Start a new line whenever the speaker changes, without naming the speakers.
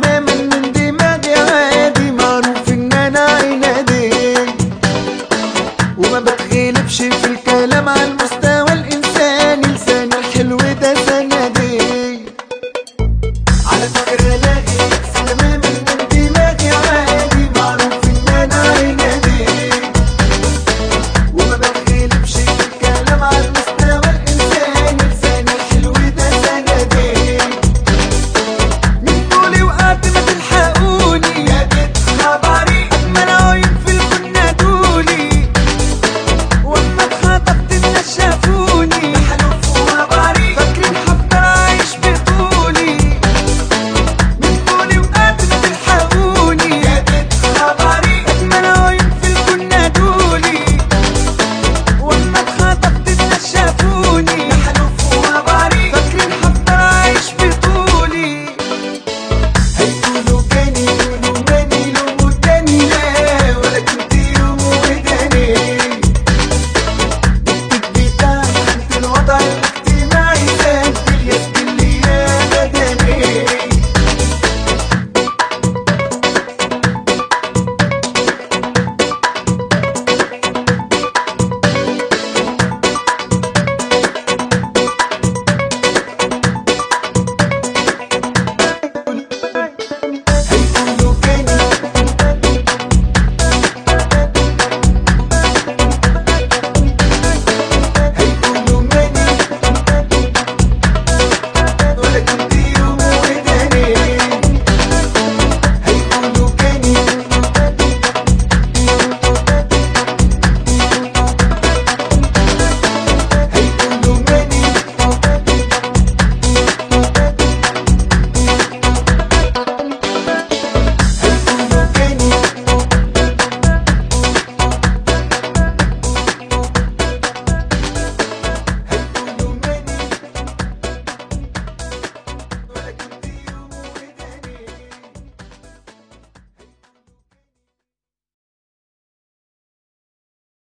میں